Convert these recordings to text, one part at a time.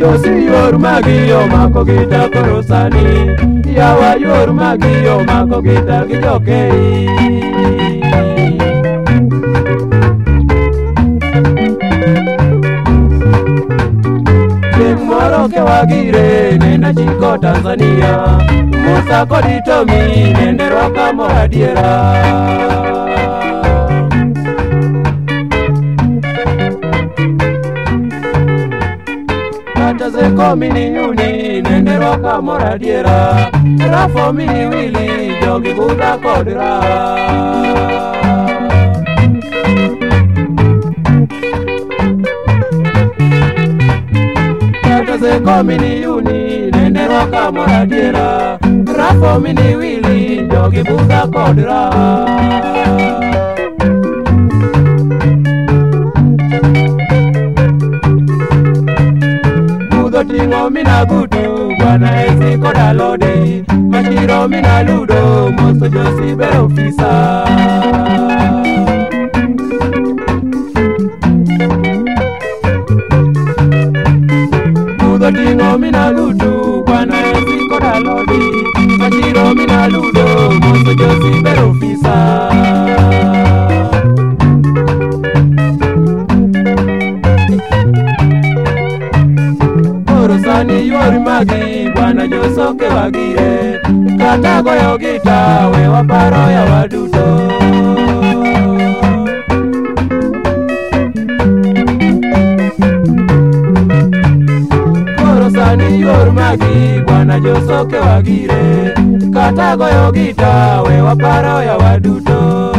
Yosi yor magi yo mako gita koro sani Yawa yor magi yo mako gita gijokei Moroke wagire nenda chiko Tanzania Musa kodito mi nende roka moradiera Musa kodito mi nende roka moradiera nyanja ze komini nyuni nenero kamora diera trafo mini wili jogi buda kodra nyanja ze komini nyuni nenero kamora diera trafo mini wili jogi buda kodra minagudu bwana esi koda lodi mashiro minaludo mosojosi be ofisa mudotingo minaludu bwana esi koda lodi mashiro minaludo mosojosi be ofisa na josoke wagire kata goyo gita we waparo ya waduto koro sani yor magi bwana josoke wagire kata goyo gita we waparo ya waduto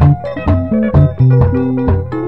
thank you